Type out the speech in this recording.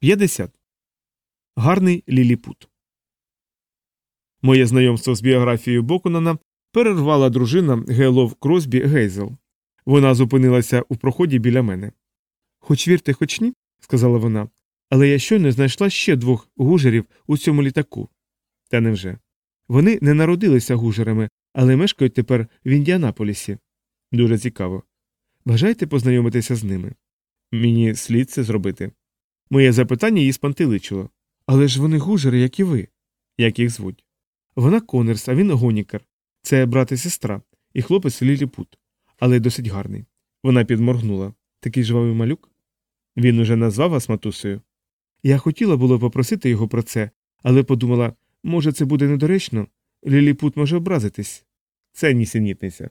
50. Гарний ліліпут. Моє знайомство з біографією Бокунана перервала дружина Гейлов Кросбі Гейзел. Вона зупинилася у проході біля мене. Хоч вірте, хоч ні, сказала вона, але я щойно знайшла ще двох гужерів у цьому літаку. Та невже? Вони не народилися гужерами, але мешкають тепер в Індіанаполісі. Дуже цікаво. Бажаєте познайомитися з ними? Мені слід це зробити. Моє запитання її спантеличило. Але ж вони гужери, як і ви. Як їх звуть? Вона Конерс, а він Гонікер. Це брат і сестра, і хлопець Ліліпут, але досить гарний. Вона підморгнула. Такий жвавий малюк? Він уже назвав вас матусею. Я хотіла було попросити його про це, але подумала, може, це буде недоречно. Ліліпут може образитись. Це нісенітниця.